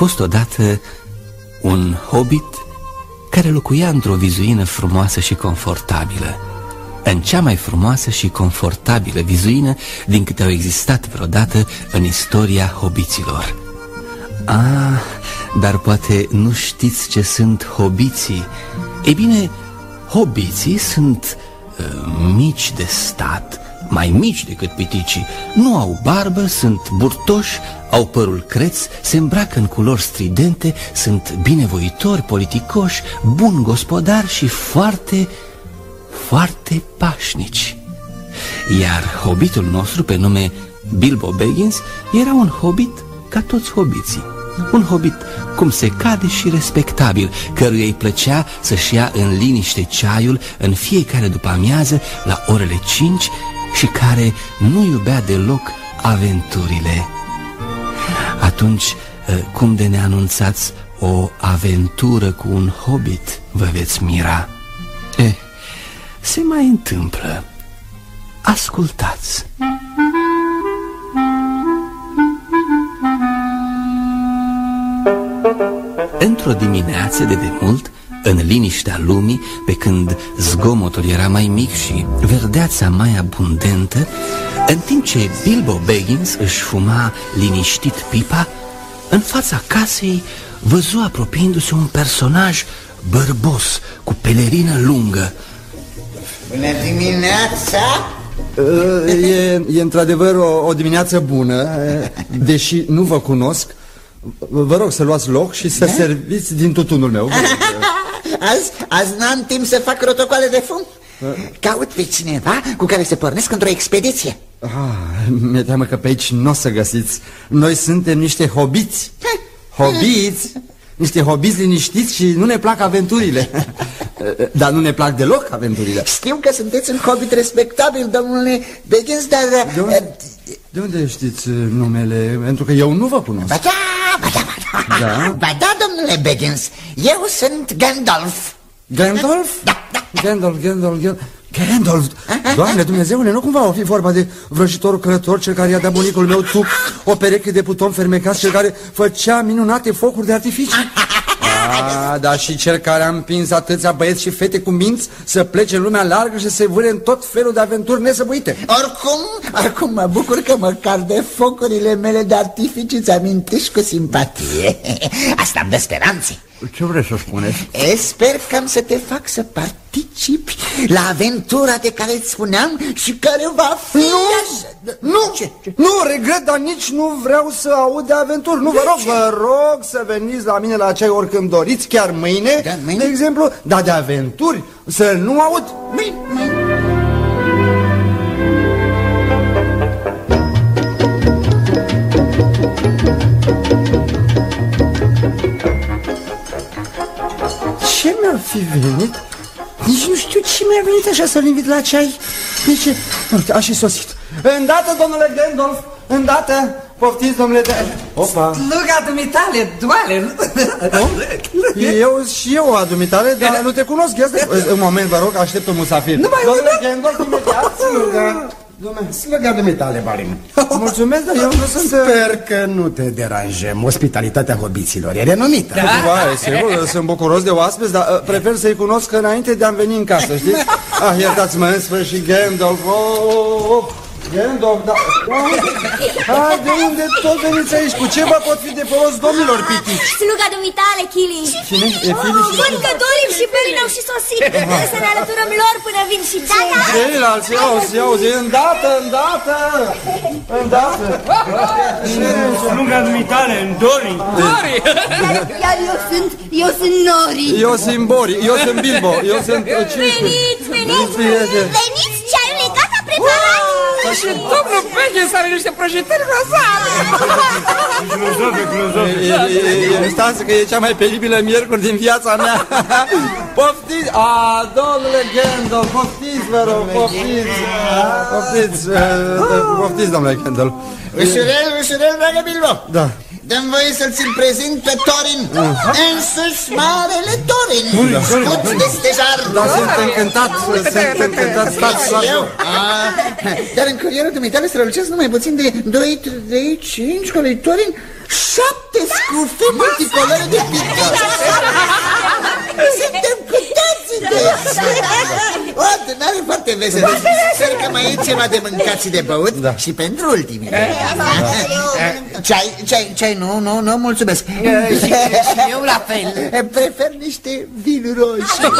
A fost odată un hobbit care locuia într-o vizuină frumoasă și confortabilă în cea mai frumoasă și confortabilă vizuină din câte au existat vreodată în istoria hobiților. Ah, dar poate nu știți ce sunt hobiții. Ei bine, hobiții sunt uh, mici de stat, mai mici decât piticii. Nu au barbă, sunt burtoși, au părul creț, se îmbracă în culori stridente, sunt binevoitori, politicoși, buni gospodari și foarte, foarte pașnici. Iar hobitul nostru, pe nume Bilbo Baggins, era un hobbit ca toți hobiții. Un hobbit cum se cade și respectabil, căruia îi plăcea să-și ia în liniște ceaiul în fiecare după amiază la orele 5 și care nu iubea deloc aventurile. Atunci, ă, cum de neanunțați o aventură cu un hobbit, vă veți mira. Eh, se mai întâmplă. Ascultați. Într-o dimineață de demult, în liniștea lumii, pe când zgomotul era mai mic și verdeața mai abundentă, în timp ce Bilbo Baggins își fuma liniștit pipa, în fața casei văzu apropiindu-se un personaj bărbos, cu pelerină lungă. Bună dimineața! E, e într-adevăr o, o dimineață bună, deși nu vă cunosc. Vă rog să luați loc și să da? serviți din tutunul meu. Azi, azi n-am timp să fac protocoale de fum. Caut pe cineva cu care să pornesc într-o expediție. Ah, mi-e teamă că pe aici nu o să găsiți. Noi suntem niște hobiți. Hobiți? Niște hobiți liniștiți și nu ne plac aventurile. Dar nu ne plac deloc aventurile. Știu că sunteți un hobbit respectabil, domnule Begins, dar... De unde, de unde știți numele? Pentru că eu nu vă cunosc. Ba da, ba da, ba da. da? Ba da, domnule Begins, eu sunt Gandalf. Gandalf? Da, da. Gandalf, Gandalf, Gandalf. Gandalf, Doamne Dumnezeule, nu cumva o fi vorba de vrăjitorul călător, cel care i-a dat bunicul meu tuc, o pereche de puton fermecat, cel care făcea minunate focuri de artificii. A, dar și cel care a împins atâția băieți și fete cu minți să plece în lumea largă și să se vâre în tot felul de aventuri nesăbuite. Oricum, acum mă bucur că măcar de focurile mele de artificii ți amintești cu simpatie. Asta îmi dă speranțe. Ce vreți să spuneți? E, sper că am să te fac să participi la aventura de care îți spuneam și care va fi... Nu, nu, ce? nu, regret, dar nici nu vreau să aud de aventuri. Nu, vă rog, vă rog să veniți la mine la ceai oricând doriți, chiar mâine, da, mâine? de exemplu, dar de aventuri să nu aud. Mâine, mâine. Ce mi-ar fi venit? Nici nu știu ce mi-a venit așa să-l invit la ceai. Nici... Uite, a și sosit. Îndată, domnule Gandalf, îndată. Poftiți, domnule de... Opa. Sluga dumitale, doale. Eu și eu a dumitale, dar nu te cunosc. Ia Un moment, vă rog, aștept un musafir. Nu mai Domnule Gandalf, imediat, sluga. Slăga dumitale, Balim. Mulțumesc, dar eu nu sunt... Sper că nu te deranjăm. Ospitalitatea hobiților e renumită. Da, da sigur, sunt bucuros de oaspeți, dar uh, prefer să-i cunosc înainte de a veni în casă, știți? Ah, iertați-mă, în sfârșit, Gandalf. Oh, oh, oh. Gandalf, da... Ah, de unde tot veniți aici? Cu ce vă pot fi de folos, domnilor pitici? Sluga dumitale, Chili. Cine? E Fili și... Văd că Dorim și Pelin au și sosit. Să ne alăturăm lor până vin și tata. Ceilalți, iauzi, iauzi, îndată, îndată, îndată. Sluga dumitale, în Dori. Dori. Iar eu sunt, eu sunt Nori. Eu sunt Bori, eu sunt Bilbo, eu sunt... Veniți, veniți, veniți, ceaiul e gata preparat. Și domnul Baggins are niște prăjitări groazave. Filozofe, filozofe. Stați că e cea mai penibilă miercuri din viața mea. Poftiți! A, domnule Gandalf, poftiți, vă rog, poftiți. Poftiți, poftiți, domnule Gandalf. Ușurel, ușurel, dragă Bilbo. Da. Dăm voie să-ți prezint pe Torin, însuși marele Torin, scut de stejar. Da, sunt încântat, sunt încântat, stați, Și eu? A, Dar în carierul dumitale strălucesc numai puțin de 2, 3, 5 călători. șapte scufe multicolore de picări. Suntem cu toții de O adunare foarte veselă. Sper că mai e ceva de mâncat și de băut Da. și pentru ultimele. Ceai, ceai, ceai, nu, nu, nu, mulțumesc. Și eu la fel. Prefer niște vin roșii. Eu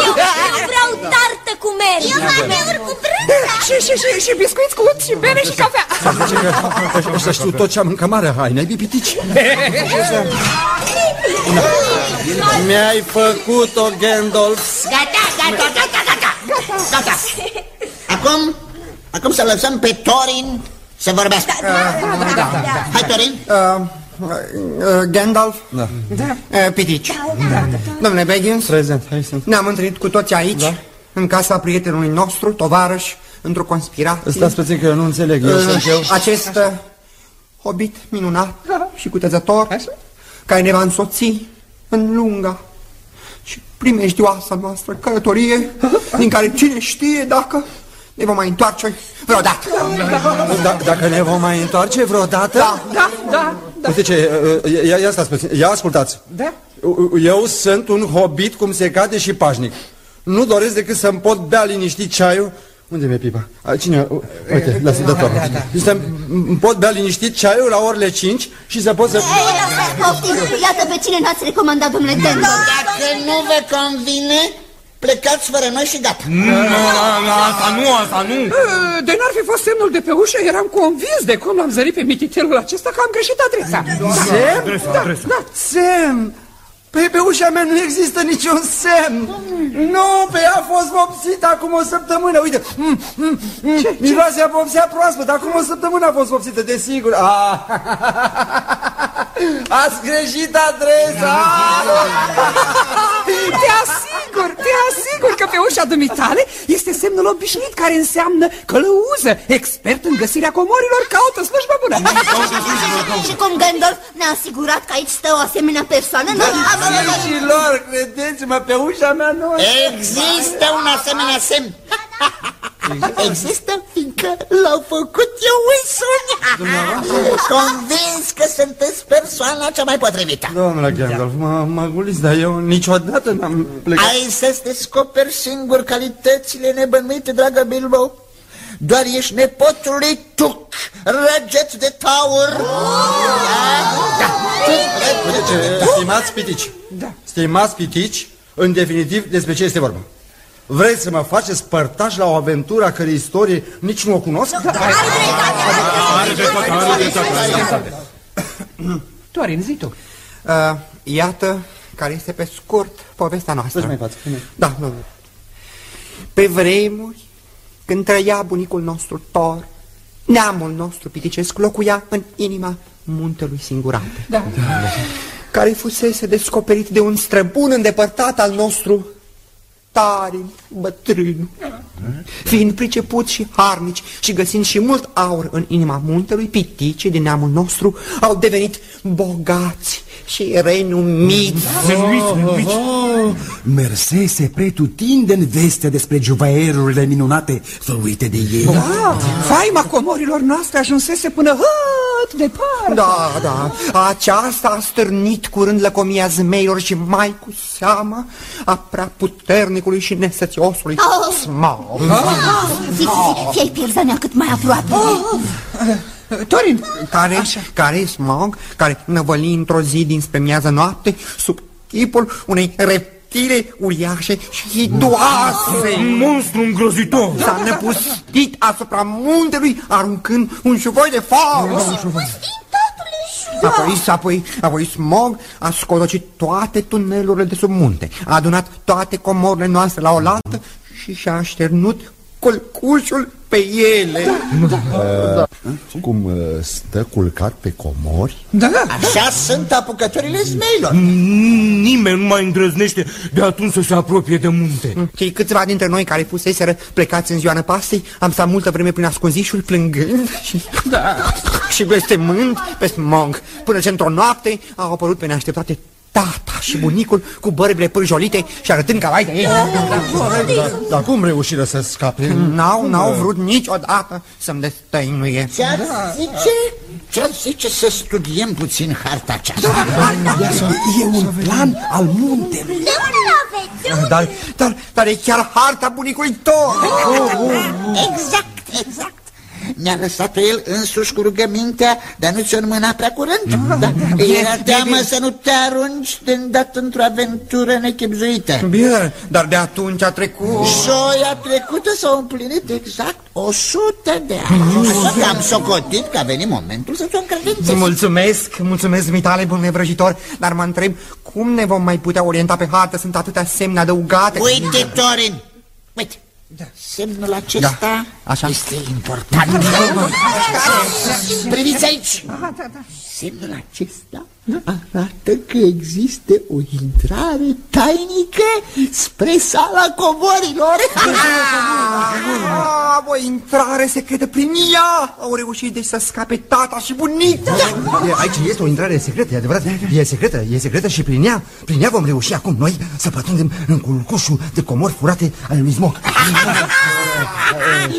vreau tartă cu mere Eu mai cu brânza Și, și, și, și biscuiți cu unt și bere și cafea. Zice că ăștia știu tot ce am în cămară Hai, ai pitici Mi-ai făcut-o, Gandalf Gata, gata, gata, gata. Gata. Acum, acum să lăsăm pe Torin să vorbească. Hai, Torin. Uh, uh, Gandalf? Da. Uh, Pitici. Domnule Baggins, Prezent, hai să... ne-am întâlnit cu toți aici, Da. în casa prietenului nostru, tovarăș, într-o conspirație. Stați puțin că eu nu înțeleg Eu sunt eu Uh, acest uh, hobit minunat și cutezător, care ne va însoți în lunga și primejdioasa noastră călătorie, din care cine știe dacă ne vom mai întoarce vreodată. da, Dacă ne vom mai întoarce vreodată Da. Da, da, da. Uite ce, uh, ia, ia stați puțin, ia ascultați Da. Eu sunt un hobit cum se cade și pașnic Nu doresc decât să-mi pot bea liniștit ceaiul unde mi-e pipa? A, Cine? U- Uite, lasă, dă tot. Să îmi pot bea liniștit ceaiul la orele 5 și să pot să... Poftim, iată pe cine n-ați recomandat, domnule Denver Dacă nu vă convine, plecați fără noi și gata. Nu, nu, nu, asta nu, asta nu. De n-ar fi fost semnul de pe ușă, eram convins de cum l-am zărit pe mititelul acesta că am greșit adresa. Semn? Adresa, adresa. Da, semn! Pe, pe ușa mea nu există niciun semn! Nu, pe ea a fost vopsită acum o săptămână, uite! Mm, mm, mm, miroase a vopsea proaspăt, acum o săptămână a fost vopsită, desigur! Ah, ați greșit adresa! Te asigur, te asigur că pe ușa dumitale este semnul obișnuit care înseamnă călăuză, expert în găsirea comorilor, caută slujbă bună. Și cum Gandalf ne-a asigurat că aici stă o asemenea persoană Noi am Dragilor, credeți-mă, pe ușa mea nu... Există un asemenea semn. Există fiindcă l-au făcut eu însumi. Convins că sunteți persoana cea mai potrivită. Domnule Gandalf, mă, mă guliți, dar eu niciodată n-am plecat... Ai să-ți descoperi singur calitățile nebănuite, dragă Bilbo. Doar ești nepotul lui Tuc, răgeț de taur. Da, da. Stimați pitici, da. stimați pitici, în definitiv despre ce este vorba? Vreți să mă faceți părtaș la o aventură a cărei istorie nici nu o cunosc? Da. Are dreptate, are dreptate, are dreptate. Torin, zi tu. Uh, iată care este pe scurt povestea noastră. Dă-și mai față, spune. Da, nu, nu. Pe vremuri, când trăia bunicul nostru Thor, neamul nostru piticesc locuia în inima muntelui singurate. Da. Care fusese descoperit de un străbun îndepărtat al nostru Tarin, bătrân. Fiind priceput și harnici și găsind și mult aur în inima muntelui, piticii din neamul nostru au devenit bogați și renumiți. Oh, mersese pretutindeni vestea despre juvaierurile minunate făuite de ei. Da, faima comorilor noastre ajunsese până hăt departe. Da, da, aceasta a stârnit curând lăcomia zmeilor și mai cu seamă a prea puternicului și nesățiosului Oh. Smaug. Zi, zi, fie pierzania cât mai aproape Torin, Care, care Smaug, care năvăli într-o zi dinspre miază noapte sub chipul unei reptile uriașe și hidoase. Un monstru îngrozitor. S-a năpustit asupra muntelui, aruncând un șuvoi de foc. Apoi, apoi, apoi Smog a scolocit toate tunelurile de sub munte, a adunat toate comorile noastre la oaltă și și-a așternut culcușul pe ele. Cum uh, stă culcat pe comori? da, Așa sunt apucătorile zmeilor. Nimeni nu mai îndrăznește de atunci să se apropie de munte. Cei câțiva dintre noi care fuseseră plecați în ziua năpastei, am stat multă vreme prin ascunzișuri plângând și, da. și blestemând pe Smog, până ce într-o noapte au apărut pe neașteptate tata și bunicul cu bărbile pârjolite și arătând ca vai de ei. Dar, dar cum reușiră să scape? N-au, n-au vrut niciodată să-mi destăinuie. Ce-ar zice? Ce-ar zice să studiem puțin harta aceasta? E un plan al muntelui. De unde l-aveți? De unde? Dar, dar, dar e chiar harta bunicului tău. Exact, exact. Ne-a lăsat el însuși cu rugămintea de a nu ți-o înmâna prea curând. Da. Era teamă să nu te arunci de îndată într-o aventură nechipzuită. Bine, dar de atunci a trecut... Joia trecută s-au împlinit exact o sută de ani. Așa că am socotit că a venit momentul să ți-o încredințezi. Mulțumesc, mulțumesc, mitale, bun nevrăjitor, dar mă întreb cum ne vom mai putea orienta pe hartă, sunt atâtea semne adăugate. Uite, Torin, uite, semnul acesta Da, așa. este important. Priviți aici. Semnul acesta arată că există o intrare tainică spre sala comorilor. Ah, o intrare secretă prin ea! Au reușit deci să scape tata și bunica! E, Aici este o intrare secretă, e adevărat? E secretă, e secretă și prin ea, prin ea vom reuși acum noi să pătrundem în culcușul de comori furate ale lui Smoc.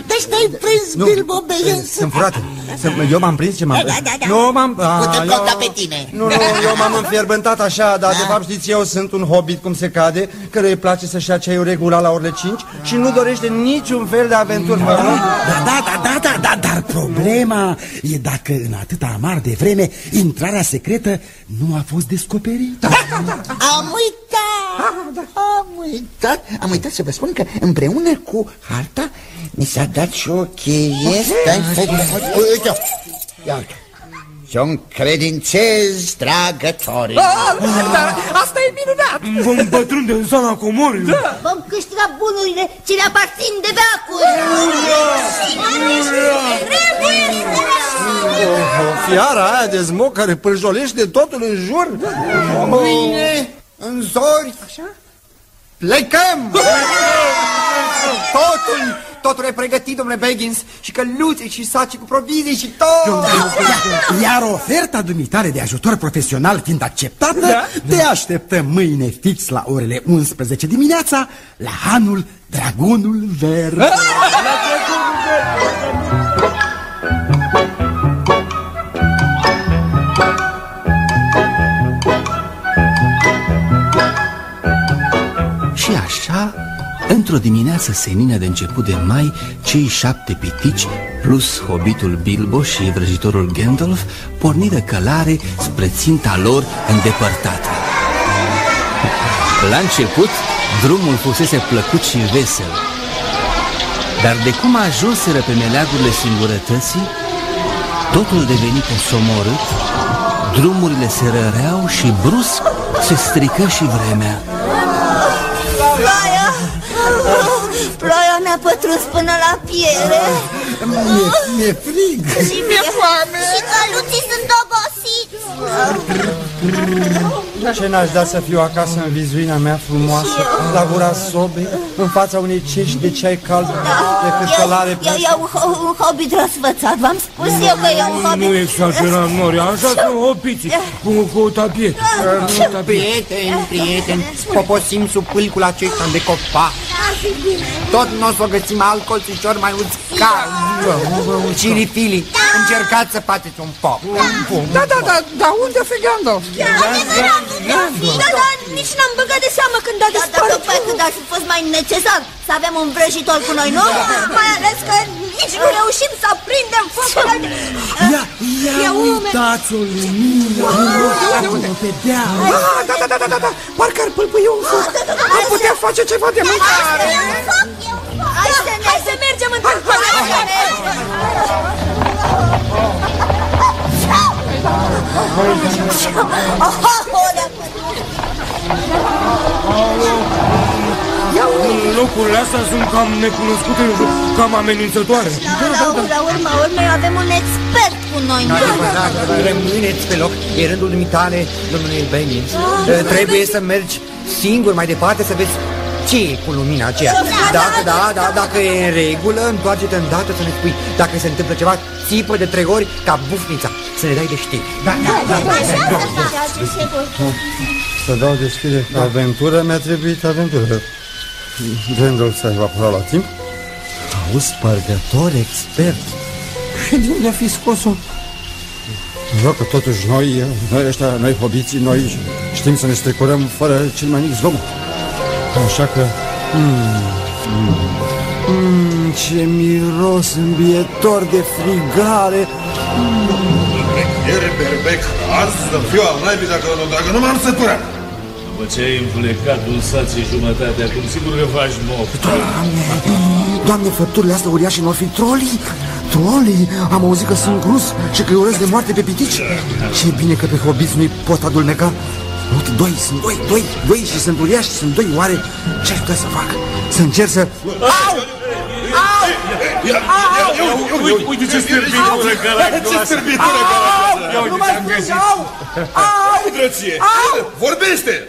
Deci te-ai prins, Bilbo Baggins. Sunt furate. Sunt, eu m-am prins ce m-am Da, prins. da, da. Nu m-am... a, Putem eu- conta pe tine. Nu, nu, eu m-am înfierbântat așa, dar de fapt știți, eu sunt un hobbit, cum se cade, care îi place să-și ia ceaiul regulat la orele 5 și nu dorește niciun fel de aventuri. Da, da, da, da, da, da, dar problema e dacă în atâta amar de vreme intrarea secretă nu a fost descoperită. Am uitat, am uitat, am uitat să vă spun că împreună cu harta mi s-a dat și o cheie. Stai, stai, stai, uite, ia uite. Și-o încredințez, dragă Torin. Ah, dar asta e minunat! Vom pătrunde în sala comorilor. Vom câștiga bunurile ce ne aparțin de veacuri. Fiara aia de Smoc care pârjolește totul în jur. Mâine, în zori, așa? Plecăm! Totul, totul e pregătit, domnule Baggins, și căluțe și saci cu provizii și tot! Iar oferta dumitare de ajutor profesional fiind acceptată, te așteptăm mâine fix la orele 11 dimineața la Hanul Dragonul Verde. Și într-o dimineață senină de început de mai, cei șapte pitici, plus hobitul Bilbo și vrăjitorul Gandalf, porniră călare spre ținta lor îndepărtată. La început, drumul fusese plăcut și vesel. Dar de cum ajunseră pe meleagurile singurătății, totul deveni posomorât, drumurile se răreau și brusc se strică și vremea. Mi-a pătruns până la piele. Mi-e, mi-e frig. Și mi-e foame. Și căluții sunt obosiți. Ce n-aș da să fiu acasă în vizuina mea frumoasă, la gura sobei, în fața unei cești de ceai cald, decât E, călare e, e un, ho- un hobbit răsfățat. V-am spus eu că e un hobbit. Nu exagera, Nori, așa sunt hobiții, cu, cu o tapie. Prieteni, prieteni, poposim sub pâlcul acesta de copac. Tot nu o să găsim alt colțișor mai uscat. Cirifili, încercați să faceți un pop. Da, da, da, da, unde fi Gandalf? Da, da, nici n-am băgat de seamă când a dispărut. Da, da, când ar fi fost mai necesar să avem un vrăjitor cu noi, nu? Mai ales că nici nu reușim să aprindem focul. Ia, ia uitați o lumină, acolo pe deal. Ah, da, da, da, da, da, da, parcă ar pâlpâi un foc. Am putea face ceva de mâncare. Hai să, hai să mergem în Locurile astea sunt cam necunoscute, cam amenințătoare. Da, da, la urma urmei avem un expert cu noi. nu? Adevărat, rămâneți pe loc, e rândul dumitale, domnule Baggins. Trebuie să mergi singur mai departe să vezi Ce e cu lumina aceea? Dacă, da, da, dacă e în regulă, întoarce-te îndată să ne spui. Dacă se întâmplă ceva, țipă de trei ori ca bufnița. Să ne dai de știri. Da, da, da, da, Așa da, se da. face, sigur. Să dau deschide aventură, mi-a trebuit aventură. Gândul s-a evaporat la timp. Auzi, spărgător expert. Și de unde a fi scos-o? Vreau că totuși noi, noi ăștia, noi hobiții, noi știm să ne strecurăm fără cel mai mic zgomot. Așa că... Mm, mm, mm, ce miros îmbietor de frigare! Berbec, azi să fiu al naibii dacă, dacă nu m-am săturat. După ce ai înflecat un sat și jumătate, acum sigur că faci moc. Doamne, doamne, făpturile astea uriașe nu fi trolii? Trolii? Am auzit că sunt grus și că îi urăsc de moarte pe pitici. Ce bine că pe hobiți nu-i pot adulmeca. Uite, doi, sunt doi, doi, doi și sunt uriași, sunt doi. Oare ce aș putea să fac? Să încerc să... Au! Uite, uite ce stârbitură cărac Ce stârbitură cărac Ia uite ce-am găsit. Drăție, vorbește!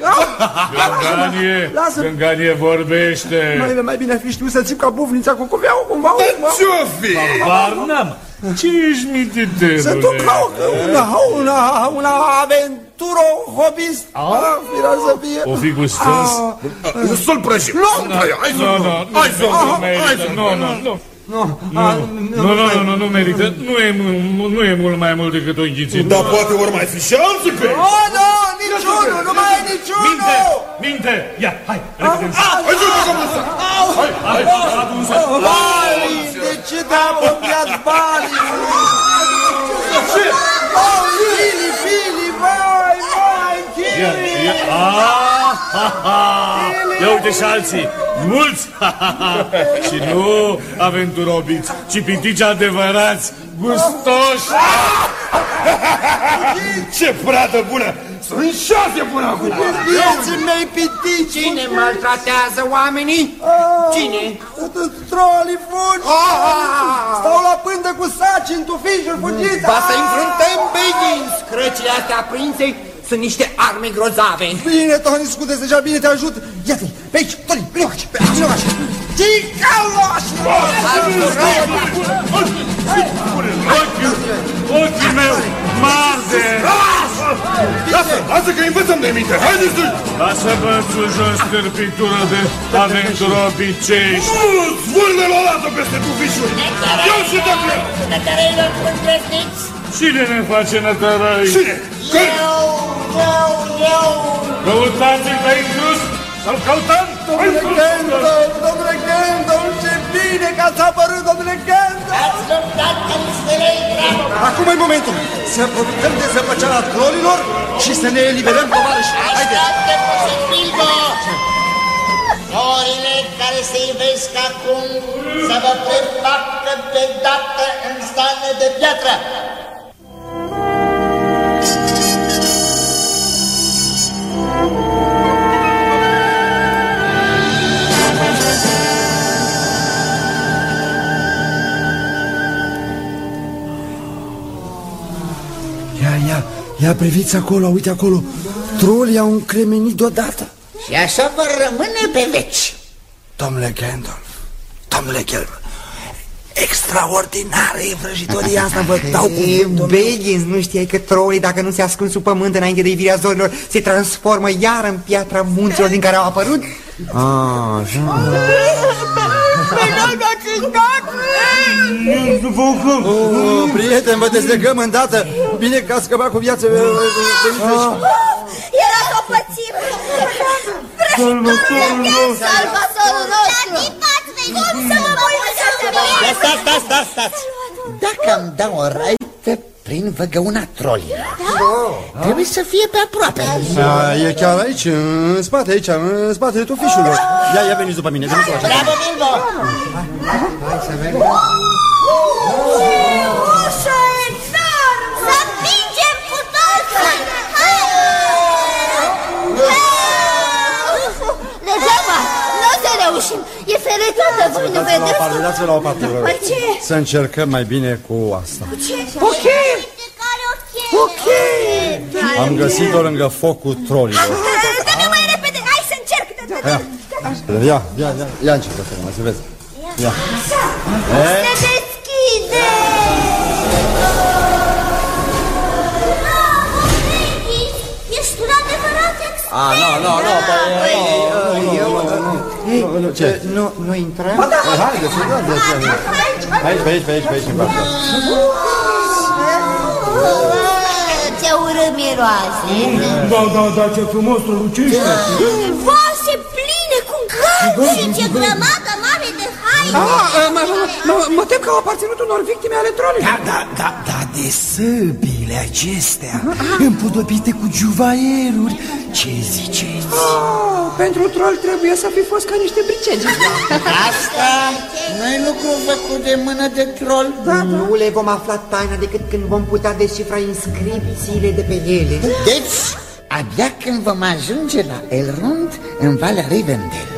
Gânganie, Lasă. Gânganie vorbește. Mai, mai bine ar fi știut să țip ca bufnița cu cuveaua cumva. Ce-o fi? Bar n-am. Ce ești mititelule? Să duc la o- una, una, una aventuro hobist. Ah, firea să fie. O fi gustâns? Să-l prăjim! Hai să Nu, nu, nu, Hai să nu merită, nu, nu, nu. Nu, Nu, nu, nu, nu, nu merită. Nu e, mu- nu e mult mai mult decât o înghițit. Dar poate ori mai fi și alții pe Oh, nu, niciunul, nu mai e Minte! niciunul. Minte! Ia, hai, repede. Hai să ducem ăsta! Hai, hai, adu-se. Bali, de ce te-a apropiat Bali? Ce? Oh, Ia, Fili. ia, ah, ha, ha. Ia uite și alții, mulți, ha, ha, ha. Și nu aventurobiți, ci pitici adevărați, gustoși. Ce pradă bună! Sunt șase până acum! Vieții mei pitici. Cine maltratează oamenii? Cine? Trolii fugi. Stau la pândă cu saci în tufișuri, fugiți. Ba să înfruntăm Begins! Crăcile astea aprinse sunt niște arme grozave. Bine, Tony, scuze deja, bine, te ajut. Ia-te, pe aici, Tony, vino aici, pe aici, vino aici. Ticaloș! Ochiul, ochiul meu, marde. Lasă, lasă că învățăm de minte! Haideți tu! Lasă bățul jos, scârpitură de aventurobicești. Nu, zvârle la lată peste tufișuri! Ia și dacă... Nătăreilor îndrăzniți, Cine ne face nătărăi? Cine? Când? eu, eu, eu. Căutați-l pe intrus, să-l căutăm. Domnule Gandalf, domnule Gandalf, ce bine că ați apărut, domnule Gandalf! Ați luptat în stelei dragă. Acum e momentul să profităm de zăpăceala trolilor și să ne eliberăm tovarăși. Haide! Așteaptă puțin, Bilbo! Florile care se ivesc acum să vă prefacă de dată în stane de piatră. Ia, ia priviți acolo, uite acolo. Trolii au încremenit deodată. Și așa vor rămâne pe veci. Domnule Gandalf, domnule Gandalf, extraordinară e vrăjitoria asta, vă dau E, cuvântul meu. Begins, nu știai că trolii, dacă nu se ascund sub pământ înainte de ivirea zorilor, se transformă iar în piatra munților din care au apărut? Ah, așa. Oh, prieten, vă dezlegăm îndată. Bine că ați scăpat cu viață. Era o pățime! Vrăjitorul meu! Salvatorul nostru! Cum să mă voi să Stați, stați, stați, stați. Dacă îmi dau o raită prin văgăuna trolilor, trebuie să fie pe aproape. A, e chiar aici, în spate, aici, în spatele tufișului. Ia, ia veniți după mine, veniți după mine. Bravo, Bilbo! Ușa enorm! Să împingem cu toții! Degeaba! Nu o să reușim! E ferecată, voi nu Dați-vă la o parte, vedeți? dați-vă la o parte. vă rog. Păi ce? Să încercăm mai bine cu asta. Ok! Ok! Am găsit-o lângă focul trolilor. Dă-ne mai repede! Hai să încerc! Ia, Ia, ia, ia, ia începe să să vezi. Ia. Se adevărat expert! A, nu, nu, nu, păi... Ce? Nu, nu intrăm? Ba da! Haide, să dăm de ce. Aici, pe aici, pe aici, pe aici, în față. Ce urât miroase! Da, da, da, ce frumos strălucește! Vase pline cu gări și ce grămadă mare de haine! Ah, mă, mă, mă, mă tem că au aparținut unor victime ale trolului. Da, da, da, da, de săbile acestea, împodobite cu juvaieruri, ce ziceți? Ah, pentru troll trebuie să fi fost ca niște bricegi. Asta nu e lucru făcut de mână de troll. Da, nu le vom afla taina decât când vom putea descifra inscripțiile de pe ele. Deci, abia când vom ajunge la Elrond, în Valea Rivendell.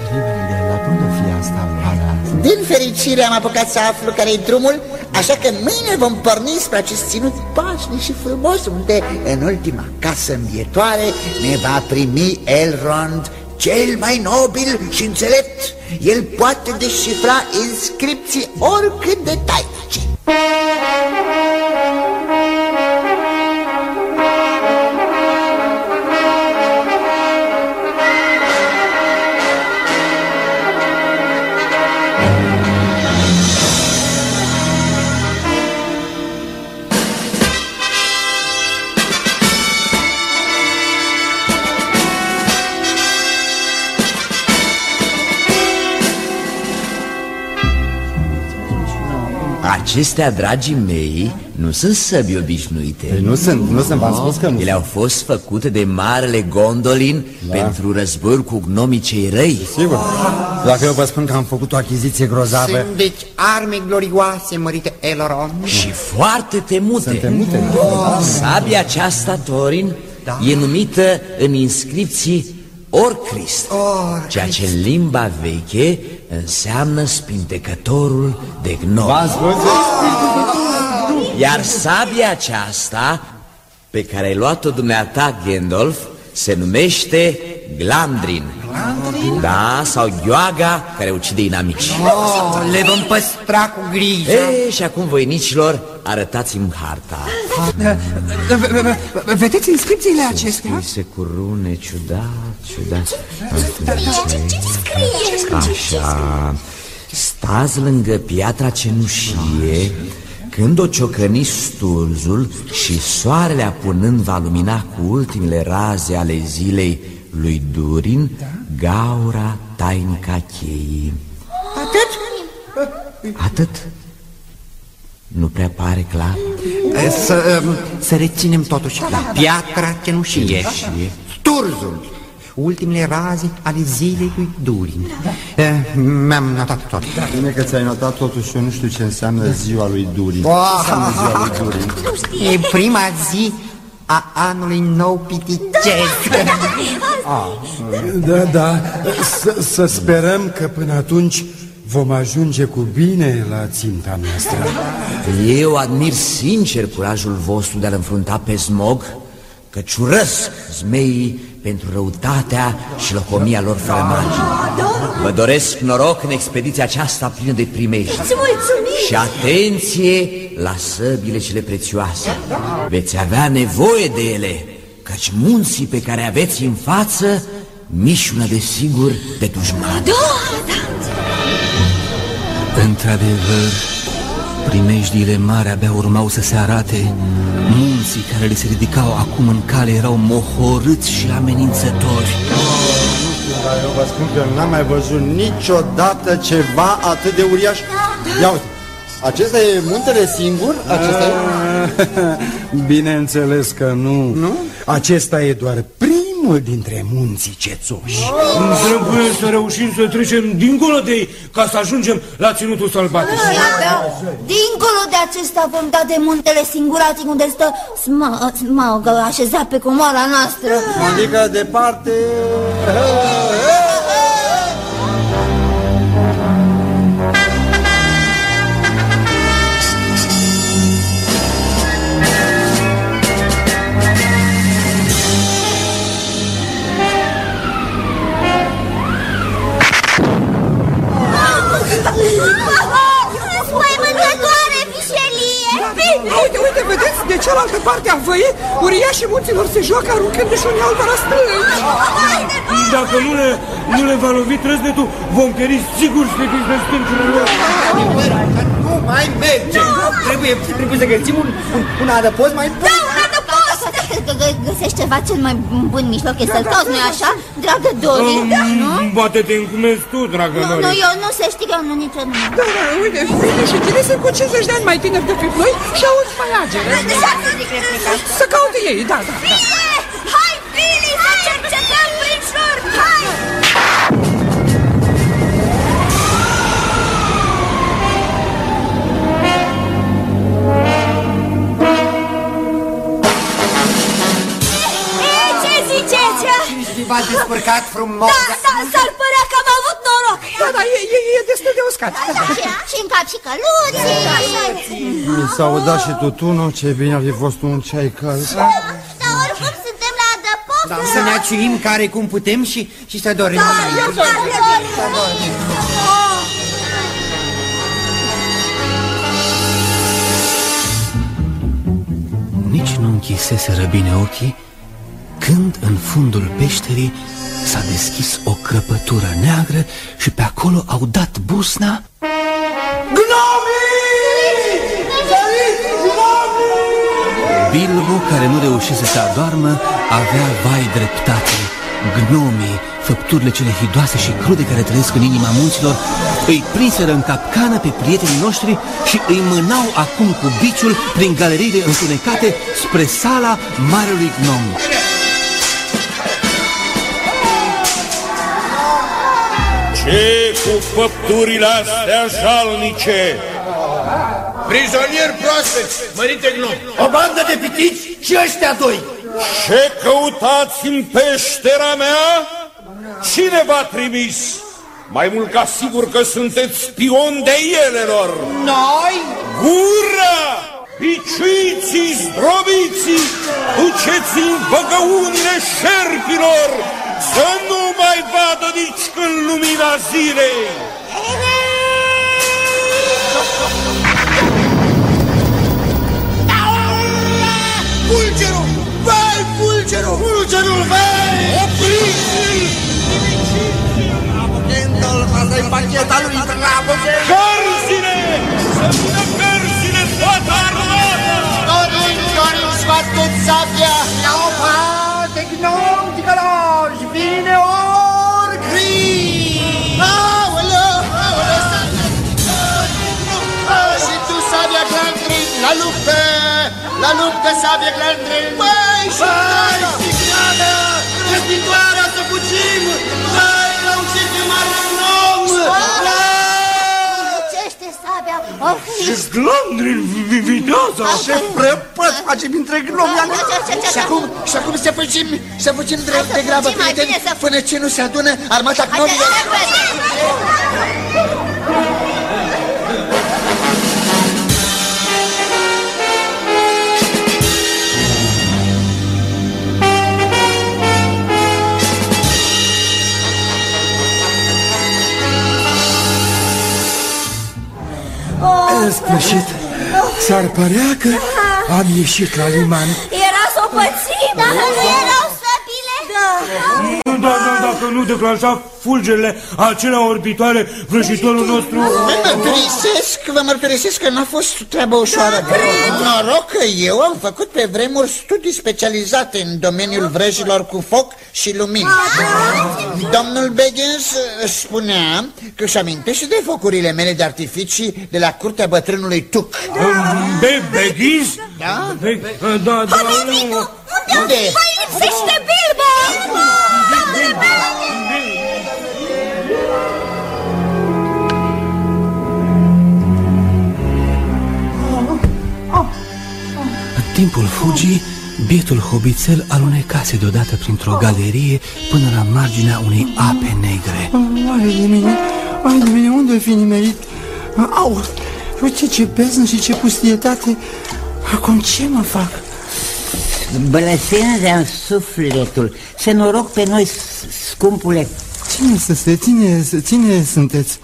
Dar unde fi asta, Valea? Din fericire am apucat să aflu care-i drumul, așa că mâine vom porni spre acest ținut pașnic și frumos, unde, în ultima casă învietoare, ne va primi Elrond, cel mai nobil și înțelept. El poate descifra inscripții oricât de tainice. Acestea, dragii mei, nu sunt săbi obișnuite Păi nu sunt, nu sunt, v-am spus că nu Ele au fost făcute de marele Gondolin da. pentru războiul cu gnomii cei răi Sigur Dacă eu vă spun că am făcut o achiziție grozavă Sunt deci arme glorioase, mărite Elrond. Și foarte temute Sunt temute Sabia aceasta, Thorin, da. e numită în inscripții Orcrist Ceea ce în limba veche înseamnă spintecătorul de gnomi V-am spus? Iar sabia aceasta pe care ai luat-o dumneata, Gandalf, se numește Glandrin. Glandrin? Da, sau Gheoaga, care ucide inamici. Oh, le vom păstra cu grijă. E, și acum, voinicilor, arătați-mi harta. Vedeți inscripțiile acestea? Scrise cu rune ciudat, ciudat. Ce scrie? Așa, stați lângă piatra cenușie Când o ciocăniș sturzul și soarele apunând va lumina cu ultimele raze ale zilei lui Durin Gaura tainica cheii Atât? Atât? Nu prea pare clar? Să, um, să reținem totuși la piatra cenușie. Sturzul. Ultimele raze ale zilei lui Durin. Eh, Mi-am notat tot. Bine că ți-ai notat totuși, eu nu știu ce înseamnă ziua lui Durin Ce Wow. înseamnă ziua lui Durin? E prima zi a anului nou piticesc. Da, da, să, să sperăm că până atunci vom ajunge cu bine la ținta noastră. Eu admir sincer curajul vostru de a-l înfrunta pe smog Căci urăsc zmeii pentru răutatea și locomia lor fără margine Vă doresc noroc în expediția aceasta plină de primești Îți mulțumim! Și atenție la săbile cele prețioase. Veți avea nevoie de ele Căci munții pe care aveți în față Mișună de sigur de dușman. Da, Într-adevăr, primejdiile mari abia urmau să se arate Munții care le se ridicau acum în cale erau mohorâți și amenințători Dar eu vă spun că n-am mai văzut niciodată ceva atât de uriaș Ia uite, acesta e muntele singur? Acesta e? Bineînțeles că nu. Nu? Acesta e doar primul dintre munții cețoși. Trebuie să reușim să trecem dincolo de ei ca să ajungem la ținutul sălbatic. Dincolo de acesta vom da de muntele singuratic unde stă Sma Smaugă așezat pe comoara noastră. Adică departe... cealaltă parte a văii, uriașii munților se joacă aruncându-și unii altora strângi. Dacă nu le, nu le va lovi trăznetul, vom pieri sigur slăbiți de stâncile lor. Nu mai merge! Trebuie, trebuie să găsim un, un, un adăpost mai bun. Da, un adăpost! Găsești ceva cel mai bun mijloc e să-l cauți, nu-i așa, dragă Dori? Nu? Poate te încumezi tu, dragă Nu, Nori. nu, eu nu se știu, eu nu nici nu. Da, da, uite, uite și tine sunt cu 50 de ani mai tineri decât noi și auzi mai agere. Să caute ei, da, da, da. V-a descurcat frumos. Da, da, s-ar părea că am avut noroc. Da, da, e, e, e destul de uscat. Da, da. Și în cap și căluții. Așa e. Mi s-a udat și tutunul, ce bine ar fi fost un ceai cald. Dar oricum suntem la adăpost. Da, să ne aciuim care cum putem și, și să dorim. Da, Să dormim. Nici nu închiseseră bine ochii când în fundul peșterii s-a deschis o crăpătură neagră și pe acolo au dat busna Bilbo, care nu reușise să adoarmă, avea vai dreptate. Gnomii, făpturile cele hidoase și crude care trăiesc în inima munților, îi prinseră în capcană pe prietenii noștri și îi mânau acum cu biciul prin galeriile întunecate spre sala Marelui Gnom. Ce cu făpturile astea jalnice? Prizonieri proaspeți, mărite gnom. O bandă de pitici și ăștia doi. Ce căutați în peștera mea? Cine v-a trimis? Mai mult ca sigur că sunteți spion de elelor. Noi? Gura! Piciuiții, zdrobiții, duceți în băgăunile șerpilor, să nu mai vadă nici când lumina zilei. Fulgerul! Vai, fulgerul! Fulgerul, vai! Opriți-l! Gandalf, asta-i pacheta lui Dragoste! Cărzile! Să vină cărzile toată armata! Dorin, Dorin, scoate-ți sabia! La o La luptă, sabia Glandrin! Băi, și Vai, sticlată! Răspitoarea să fugim! Vai, reușit de mare gnom! Lucește sabia, orfii. Glandrin, viteaza! Ce prăpăt facem între gnomi Și acum, și acum să fugim, să fugim drept de grabă, fugim, mai prieteni, bine să- până ce nu se adună armata gnomilor. În sfârșit, s-ar părea că am ieșit la liman. Era să o pățim. Dacă nu erau săbile. Da. Nu, da, da, dacă nu declanșa fulgerile acelea orbitoare, vrăjitorul nostru... Vă mărturisesc, vă mărturisesc că n-a fost treabă ușoară. Noroc că eu am făcut pe vremuri studii specializate în domeniul vrăjilor cu foc și lumină. Domnul Baggins uh, spunea că își amintește de focurile mele de artificii de la curtea bătrânului Tuc. Be Beggins? Da? Be da, da, nu... Unde? Mai lipsește Bilbo. Domnule timpul fugii, bietul hobițel alunecase deodată printr-o galerie până la marginea unei ape negre. Ai de mine, ai de mine, unde fi nimerit? Au, uite ce beznă și ce pustietate. Acum ce mă fac? Blăsene sufletul. Se noroc pe noi, s- scumpule. Cine să se ține, să ține sunteți?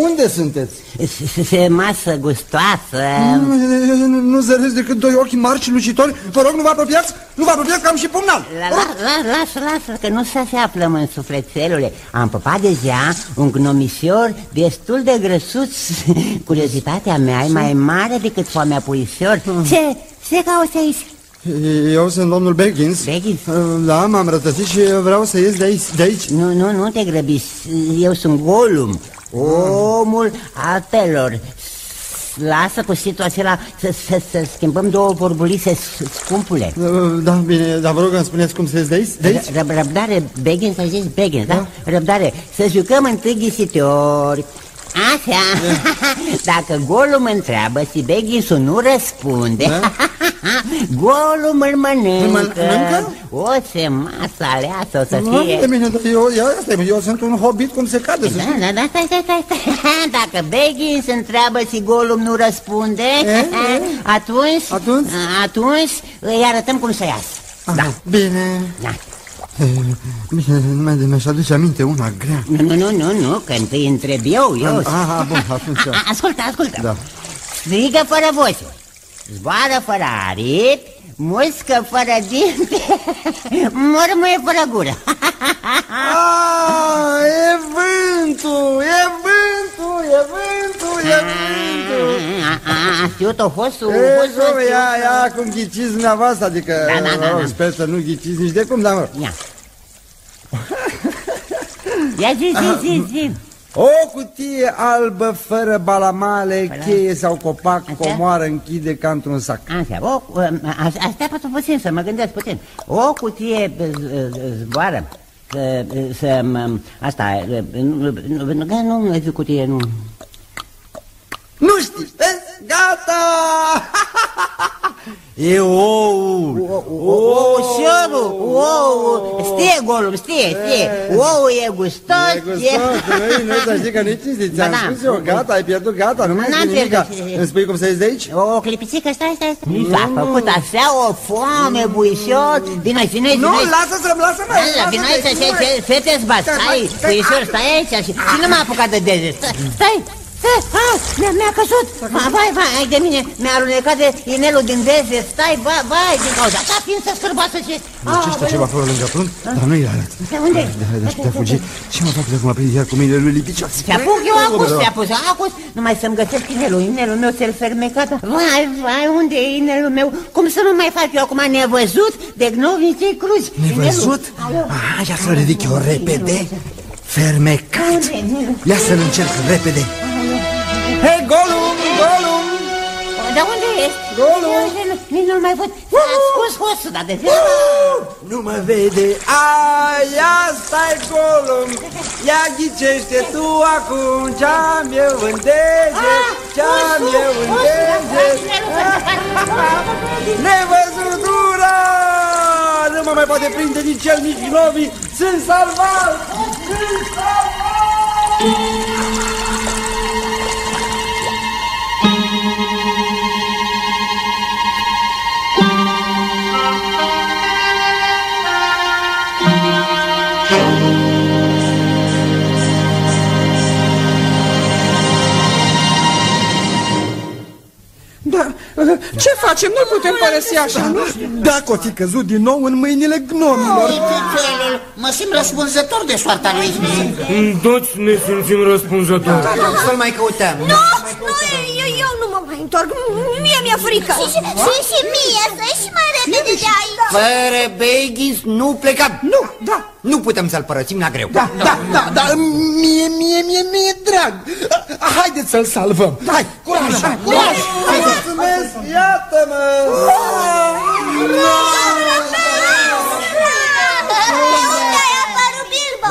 Unde sunteți? Se masă gustoasă. Nu, nu, nu zăresc decât doi ochi mari și lucitori. Vă rog, nu vă apropiați? Nu vă apropiați că am și pumnal. La, la, la, lasă, lasă, că nu să se aflăm în sufletelule. Am păpat deja un gnomisior destul de grăsuț. Curiozitatea mea e mai mare decât foamea puișor. Ce, ce cauți aici? Eu sunt domnul Baggins. Baggins? Da, m-am rătăcit și vreau să ies de aici. De aici. Nu, nu, nu te grăbi. Eu sunt Golum, omul apelor. Lasă cu situația la să, să, să schimbăm două vorbulise scumpule. Da, bine, dar vă rog să spuneți cum să ies de aici. De aici? Răb, răbdare, Baggins, ai zis Baggins, da? Răbdare, să jucăm întâi ghisitori. Așa, dacă Golum întreabă și Baggins-ul nu răspunde, Da? Golum îl mănâncă. Îl mănâncă? O, ce masă aleasă o să Nu, fie. de mine, dar eu, eu, asta e, eu sunt un hobbit cum se cade. să Da, știi. da, da, stai, stai, stai, stai. Dacă Baggins întreabă și Golum nu răspunde, atunci, Atunci? atunci îi arătăm cum să iasă. Da. Bine. Da. E, Bine, numai de mi-aș aduce aminte una grea. Nu, nu, nu, nu, nu, că întâi întreb eu, eu. Ah, ah, bun, atunci eu. A- Ascultă, ascultă. Da. Strigă fără voce, zboară fără aripi, muscă fără dinte, mormăie fără gură. Ah, e vântul, e vântul, e vântul, e vântul. A, a, a știut-o fostul, E, fostul, cum, ia, ia, cum ghiciți dumneavoastră, adică, Da, da, da, mă rog, da. sper să nu ghiciți nici de cum, dar mă rog. Ia. Ia zi, zi, zi, zi. O cutie albă, fără balamale, cheie sau copac, comoară închide ca într-un sac. Așa, o, a- așteaptă puțin să mă gândesc puțin. O cutie z- z- zboară, că, să, mă- asta, nu, nu, nu, nu, nu zic cutie, nu. Nu știi, vezi? Gata! E oul! Oușorul, ou, știe golul, știe, știe. Ou e gustos, E gustos, nu, nu, să știi că nu cinstiți, ți-am Da, da. spus eu, gata, ai pierdut, gata, nu mai N-am este nimica. pierdut. Îmi spui cum să ies de aici? O clipicică, stai, stai, stai. Mi s-a făcut așa o foame, buișor. Vino aici, vino aici, Nu, vino aici. lasă-să-mi, lasă-mă! Hala, vino aici, ce, ce, feteți bați, stai, buișor, stai aici și, și nu m-a apucat de deze. Stai, stai, stai, ah, mi-a, mi-a căzut. Vai, vai, vai, ai de mine, mi-a alunecat de inelul din deze. Stai, vai, vai, din cauza ta, fiind să scârboasă și... Lucește ceva acolo lângă prunc, dar nu-i arăt. De unde? De, de, de, de fugi. Ce mă fac de acum prinde iar cu mine lui lipicios? Se apuc eu acus, se apuc, acus, numai să-mi găsesc inelul, inelul meu cel fermecat. Vai, vai, unde e inelul meu? Cum să nu mai fac eu acum nevăzut de gnovicei cruzi? Nevăzut? Inelul- Ah, ia să-l ridic eu repede. Fermecat. Ia să-l încerc repede. Hei, Golum, Golum! De unde ești? Golul! Nici nu-l mai văd. S-a ascuns hosul, dar de ce? Nu mă vede. Ai, ia stai, Golum. Ia ghicește tu acum ce-am eu în deget. Ce-am eu în deget. Nevăzutura! Nu mă mai poate prinde nici el, nici gnomii. Sunt salvat! Sunt salvat! Ce facem? Nu putem părăsi așa, nu? Dacă o fi căzut din nou în mâinile gnomilor. Fițelul, mă simt răspunzător de soarta lui. Toți ne simțim răspunzători. Să-l mai căutăm. Nu, nu, eu, eu nu mă mai întorc. Mie mi-e frică. Și, și, și mie, să ieși mai repede de aici. Fără Baggins nu plecăm. Nu, da. Nu putem să-l părăsim la greu. Da, da, da, da, mie, mie, mie, mie drag. Haideți să-l salvăm. Hai, curaj, curaj. Mulțumesc, iată-mă! Unde ai apărut, Bilbo?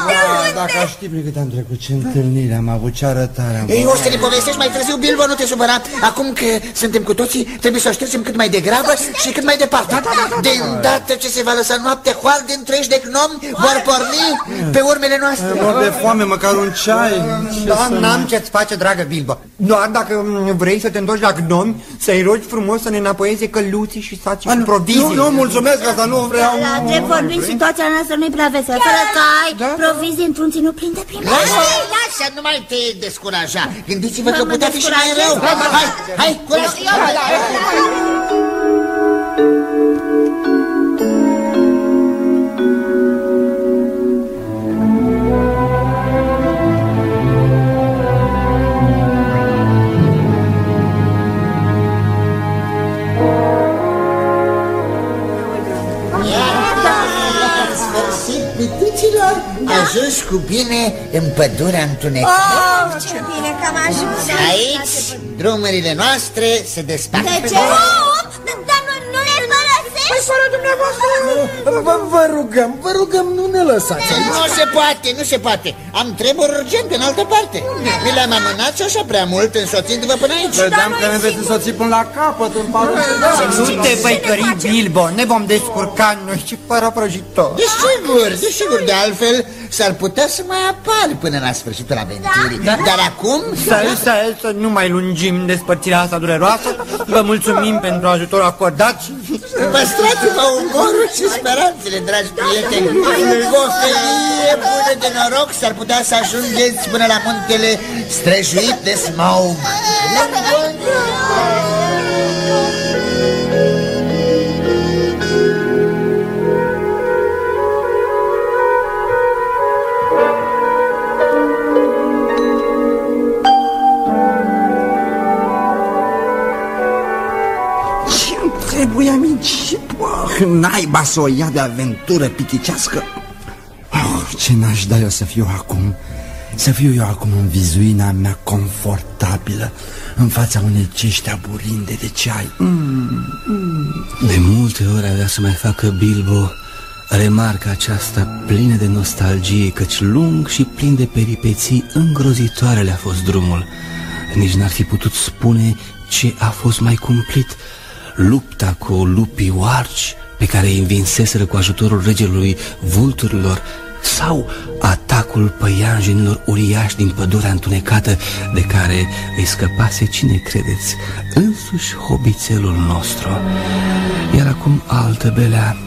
Dacă aș ști prin cât am trecut, ce întâlnire am avut, ce arătare am Ei, o să le povestești mai târziu, Bilbo, nu te supăra. Acum că suntem cu toții, trebuie să o ștergem cât mai degrabă și cât mai departe. De îndată ce se va lăsa noapte, hoalde întregi de gnomi vor porni pe urmele noastre. Mor de foame, măcar un ceai. Da, n-am ce-ți face, dragă Bilbo. Doar dacă mm, vrei să te întorci la gnomi, să-i rogi frumos să ne înapoieze căluții și saci și provizii. Nu, nu, mulțumesc, asta nu vreau. La drept vorbind, situația noastră nu-i prea veselă. Fără cai, provizii într-un ținut plin de primari. Lasă, lasă așa, nu mai te descuraja. Gândiți-vă că Mă putea fi și mai descurajez. rău. Hai, hai, curaj. Pitiților, ajungi cu bine în pădurea întunecată. Oh, ce bine că am ajuns Aici, drumurile noastre se despart. De ce? Oh, părăsești? Păi, fără dumneavoastră, vă, vă rugăm, vă rugăm, nu ne lăsați aici. Nu se poate, nu se poate. Am treburi urgente în altă parte. Mi le-am amânat și așa prea mult însoțindu-vă până aici. Credeam că ne veți însoți până la capăt în parul Nu te băicări, Bilbo, ne vom descurca noi și fără prăjitor. Desigur, desigur, de altfel s-ar putea să mai apar până la sfârșitul aventurii. Da. Dar acum... Să, să, să nu mai lungim despărțirea asta dureroasă. Vă mulțumim pentru ajutorul acordat și... Păstrați-vă umorul și speranțele, dragi prieteni. Cu o felie bună de noroc s-ar putea să ajungeți până la muntele străjuit de smaug. Naiba să o ia de aventură piticească. Oh, ce n-aș da eu să fiu acum? Să fiu eu acum în vizuina mea confortabilă În fața unei cești aburinde de ceai mm, mm. De multe ori avea să mai facă Bilbo remarca aceasta plină de nostalgie, căci lung și plin de peripeții îngrozitoare le-a fost drumul. Nici n-ar fi putut spune ce a fost mai cumplit. Lupta cu lupii oarci pe care îi învinseseră cu ajutorul regelui vulturilor sau atacul păianjenilor uriași din pădurea întunecată de care îi scăpase, cine credeți, însuși hobițelul nostru. Iar acum altă belea,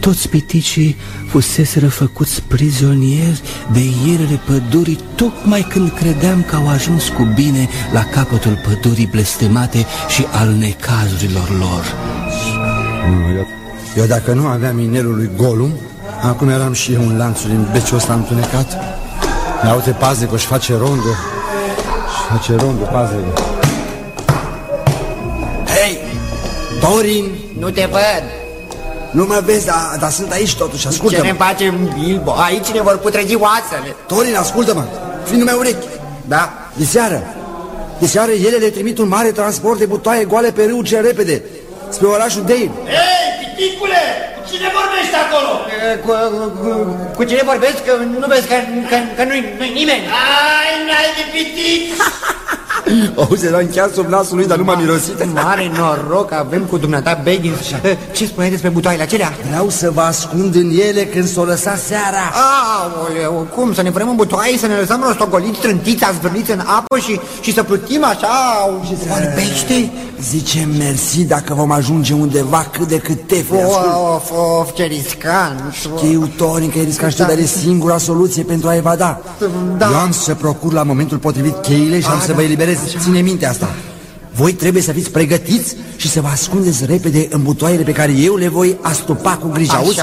toți piticii fuseseră făcuți prizonieri de ierele pădurii Tocmai când credeam că au ajuns cu bine la capătul pădurii blestemate și al necazurilor lor Eu, eu dacă nu aveam inelul lui Golum Acum eram și eu în lanțul în beciul ăsta întunecat. Ia uite paznic își face rondul Își face rondul paznic Hei, Torin, Nu te văd. nu mă vezi, dar, dar sunt aici totuși, Ce ascultă-mă ne facem, Bilbo? Aici ne vor putrezi oasele. Torin, ascultă-mă, fii numai urechi. Da? Diseară. Diseară elele trimit un mare transport de butoaie goale pe râu ce repede Spre orașul Dale. Ei, piticule, cu cine vorbești acolo? Cu, cu, cu cine vorbesc? Că nu vezi că, că, că nu-i nu nimeni. Ai, n-ai de pitic! Auzi, eram chiar sub nasul lui, dar nu m-a mirosit Mare noroc avem cu dumneata Baggins. Ce spuneai despre butoaiele acelea? Vreau să vă ascund în ele când s-o lăsa seara Aoleu, cum? Să ne vrem în butoaie, să ne lăsăm rostogoliți, trântiți, azvârliți în apă și, și să plutim așa? Vorbește? Zice mersi dacă vom ajunge undeva cât de cât tefe ascult. Of, of, ce riscant. Știu, Torin, că e riscat și dar e singura soluție pentru a evada Da. Eu am să procur la momentul potrivit cheile și am să vă eliberez Ține minte asta Voi trebuie să fiți pregătiți și să vă ascundeți repede în butoaiele pe care eu le voi astupa cu grijă, Așa. auzi?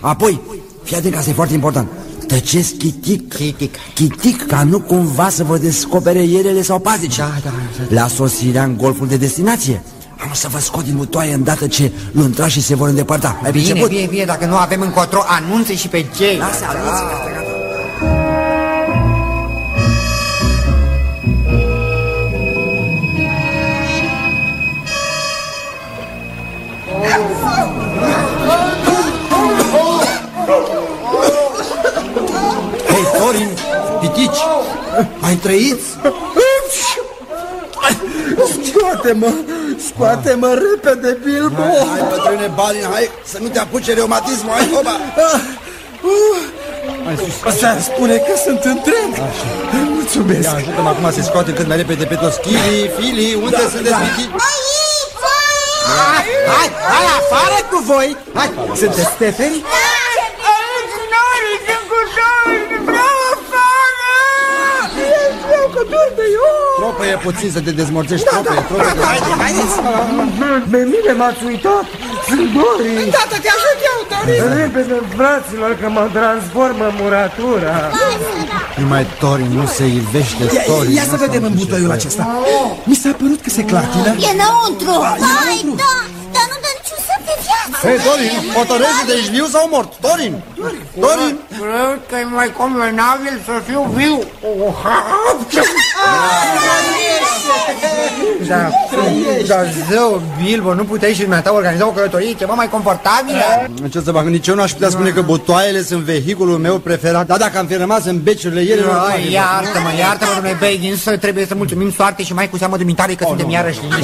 Apoi, fii atent că asta e foarte important Tăceți chitic Chitic. Chitic, ca nu cumva să vă descopere ierele sau pazici Da, da, da. La sosirea în golful de destinație Am să vă scot din butoaie îndată ce luntrașii se vor îndepărta Ai Bine, priceput? bine, bine, dacă nu avem încotro, anunțe și pe cei. Lasă, anunță, mai trăiți? Scoate-mă, scoate-mă repede, Bilbo Hai, hai, bătrâne Balin, hai să nu te apuce reumatismul, hai, hoba! Să spune că sunt întreg Mulțumesc Ia, ajută-mă acum să scoatem cât mai repede pe toți Chili, Fili, unde Da, sunteți, da. pitici? Hai, hai, hai afară cu voi Hai, sunteți steferi? Trebuie puțin să te dezmorțești Da, trope, da, trope. da, haide, haideți. Pe mine m-ați uitat, sunt Dorin. Tată, te ajut eu, Dorin. Repede, fraților, că mă transformă muratura. Numai Torin nu se ivește Ia, Torin. ia să vedem în butoiul acesta. Mi s-a părut că se clatină. E înăuntru! Hai, înăuntru. da, dar nu dă niciun semn de viață! Hei, Torin, hotărăște-te, ești viu sau mort? Torin! Torin! Cred că e mai convenabil să fiu viu. Da, da, zău, Bilbo, nu puteai și dumneata organiza o călătorie ceva mai confortabilă? Ce să fac, nici eu n-aș putea spune că butoaiele sunt vehiculul meu preferat. Dar dacă am fi rămas în beciurile ele... nu- Ai, Iartă-mă, iartă-mă, domnule Baggins, trebuie să mulțumim soarte și mai cu seamă dumitare că suntem iarăși liniști.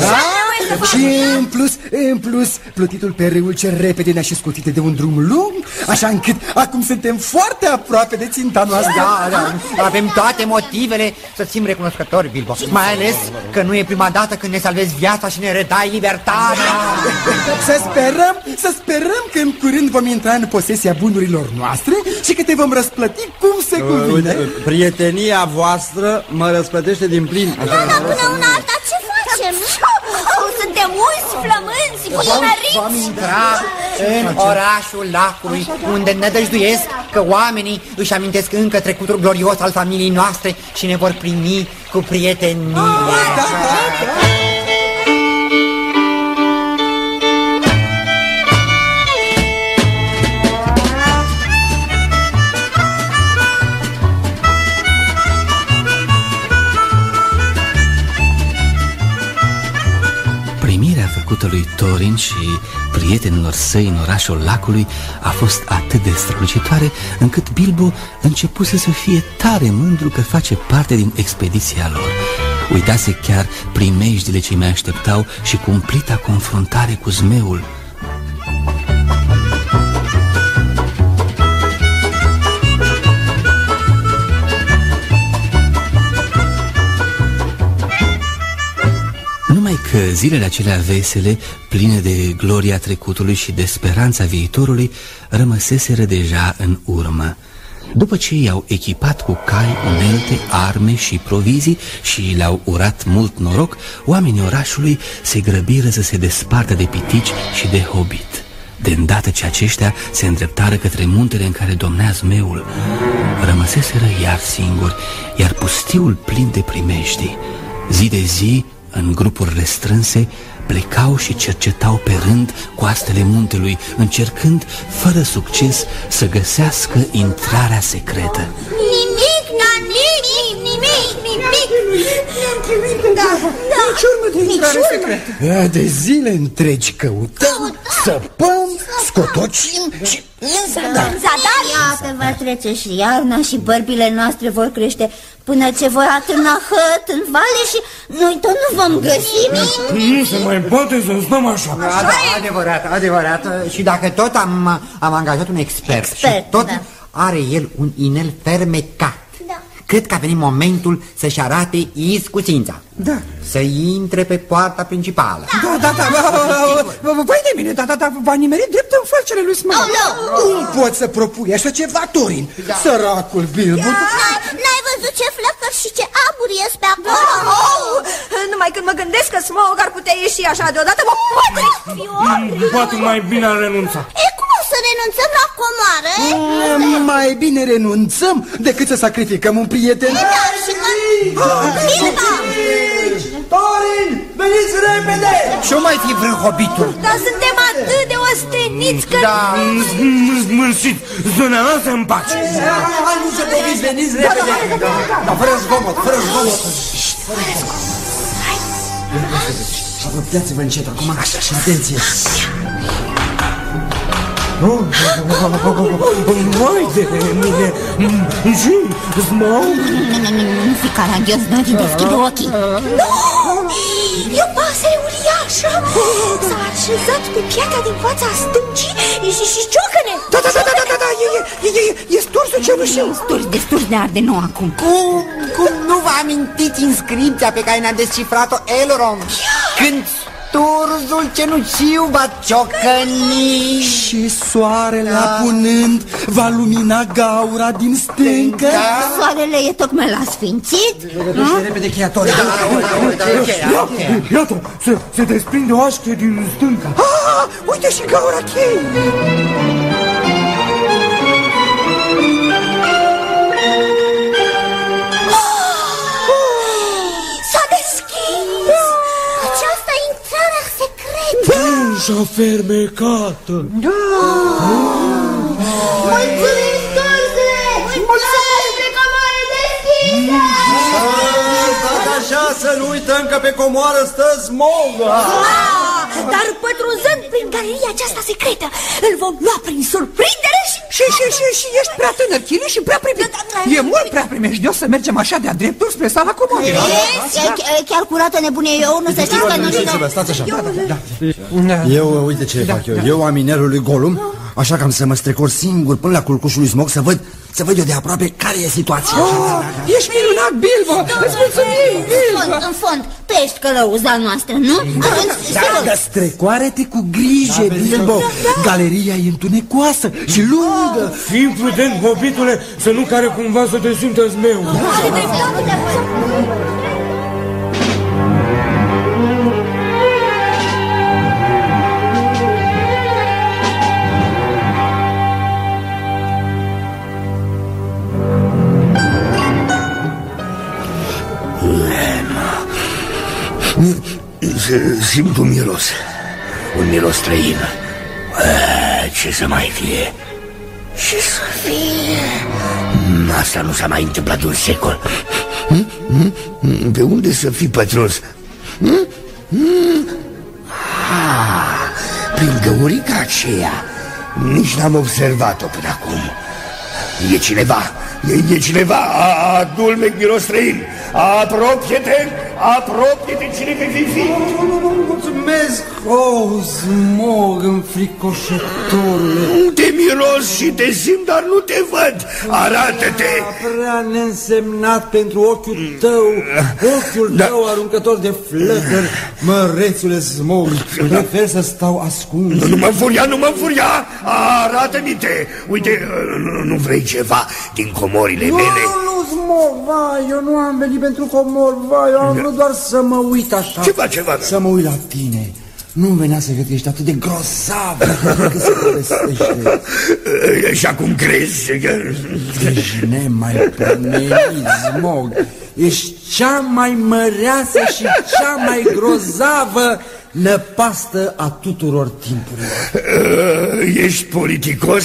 Și în plus, în plus, plutitul pe râul ce repede ne-a și scutit de un drum lung, așa încât acum suntem foarte aproape de ținta noastră. Da, da, avem toate motivele să ținem recunoscători, Bilbo. Mai ales că nu e prima dată când ne salvezi viața și ne redai libertatea. Să sperăm, să sperăm că în curând vom intra în posesia bunurilor noastre și că te vom răsplăti cum se cuvine. Prietenia voastră mă răsplătește din plin. Așa Da, dar până una alta ce facem? Oh, suntem mulți flămânzi, Vom culinăriți! intra în orașul lacului, unde nădăjduiesc că oamenii își amintesc încă trecutul glorios al familiei noastre și ne vor primi cu prietenie. Primirea făcută lui Torin și prietenilor săi în orașul lacului a fost atât de strălucitoare încât Bilbo începuse să fie tare mândru că face parte din expediția lor. Uitase chiar primejdile ce mai așteptau și cumplita confruntare cu zmeul. Zilele acelea vesele, pline de gloria trecutului și de speranța viitorului, rămăseseră deja în urmă. După ce i-au echipat cu cai, unelte, arme și provizii și le-au urat mult noroc, oamenii orașului se grăbiră să se despartă de pitici și de hobbit. De îndată ce aceștia se îndreptară către muntele în care domnea zmeul, rămăseseră iar singuri, iar pustiul plin de primești. Zi de zi, în grupuri restrânse, plecau și cercetau pe rând coastele muntelui, încercând, fără succes, să găsească intrarea secretă. Nimic, na, nimic, nimic, nimic! Da, da, Nici urmă de intrare urmă. secretă. Da, De zile întregi căutăm, săpăm, scotocim și în zadar. Zadar! Iată, va trece și iarna și bărbile noastre vor crește până ce vor atârna hăt în vale și noi tot nu vom găsi nimic. Nu se mai poate să stăm așa. Da, da, adevărat, adevărat. Și dacă tot am, am angajat un expert, Expert, și tot da. are el un inel fermecat, Da. Cred că a venit momentul să-și arate iscusința. Da. Să intre pe poarta principală. Da, da, da, ba- ba- ba- vai de mine, da, da, da, va nimeri drept în falcele lui Smaug. Cum poți să propui așa ceva, Torin? Săracul Bilbo. N-ai văzut ce flăcări și ce aburi ies pe acolo? Oh, numai când mă gândesc că Smaug ar putea ieși așa deodată, mă poate Mm, Poate mai bine ar renunța. E cum o să renunțăm la comoară? Mm, Mai bine renunțăm decât să sacrificăm un prieten. Da, și că... Bilbo! Torin, veniți repede! Și-o mai fi vreun hobitul. Dar suntem atât de osteniți că... Da. Smârșit, zona noastră în pace. Hai, nu se topiți, veniți repede! Dar fără zgomot, fără zgomot. Apropiați-vă încet acum, așa, și atenție! Vai de mine, și Smaug. Nu fi caragios, nu te deschide ochii. Nu! E o pasăre uriașă! S-a așezat pe piatra din fața stâncii și, și ciocăne! Da, da, da, da, da, da, da, e, e, e, e, e stursul cenușiu. Sturs de sturs de arde nou acum. Cum, cum nu vă amintiți inscripția pe care ne-a descifrat-o Elrond? Când sturzul cenușiu va ciocăni Și soarele apunând va lumina gaura din stâncă. Soarele e tocmai la sfințit. Duce repede cheiatorii Iată, se, se desprinde o așche din stânca Ah, uite și gaura cheii! Ușa fermecată Mulțumim, Sturzule! Mulțumim pe comoare deschisă! Stați așa să nu uităm că pe comoară stă smoga Ah, Dar pătrunzând prin galeria aceasta secretă, îl vom lua prin surprindere și... Și, și, și, și ești prea tânăr, chili și prea privit. E mult prea primejdios să mergem așa de-a dreptul spre sala comorilor E, e, chiar curată nebunie. Eu, nu să știți că nu știu... Stați așa, da, da, da. Eu, uite ce fac eu. Eu am minerul lui Golum Așa că am să mă strecor singur până la culcușul lui Smog Să văd, să văd eu de aproape care e situația. Oh, Ești minunat, Bilbo! Îți mulțumim, În Bilbo! fond, în fond, tu ești călăuza noastră, nu? Dar strecoare-te cu grijă, Bilbo. Galeria e întunecoasă și lungă. Fii prudent, hobitule, să nu care cumva să te simtă zmeu Simt un miros Un miros străin A, Ce să mai fie Ce să fie Asta nu s-a mai întâmplat un secol Hm? Hm? Pe unde să fi pătros Hm? Hm? Ah, Prin găurica aceea Nici n-am observat-o până acum E cineva E, e cineva Adulmec miros străin Apropie-te Apropie-te cine vei fi. Mulțumesc, o, smog înfricoșătorule. Te miros și te simt, dar nu te văd. Arată-te. Prea neînsemnat pentru ochiul tău. Ochiul da. tău aruncător de flăcări. Mărețule smog Prefer să stau ascuns. Nu, nu mă înfuria, nu mă înfuria. Arată-mi-te Uite, nu, nu vrei ceva din comorile nu, mele? Nu, nu, smog, vai, eu nu am venit pentru comor. Vai, eu am vrut doar să mă uit așa. Ceva, ceva. Să mă uit la tine nu venea să cred că ești atât de grozav că se povestește. Și acum crezi că... Ești nemai pomenit, Smog. Ești cea mai măreasă și cea mai grozavă năpastă a tuturor timpurilor. Ești politicos?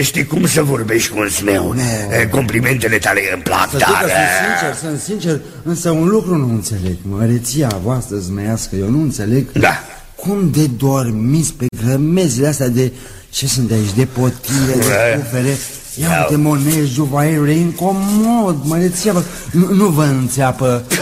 Știi cum să vorbești cu un smeu. Ne. Complimentele tale îmi plac, Să știi dar... că sunt sincer, sunt sincer, însă un lucru nu înțeleg. Măreția voastră zmeiască, eu nu înțeleg Da. Cum de dormiți pe grămezile astea de... Ce sunt de aici? De potire, de cufere? Ia uite monezi, juvaiere, incomod, măreția vă... Nu, nu vă înțeapă...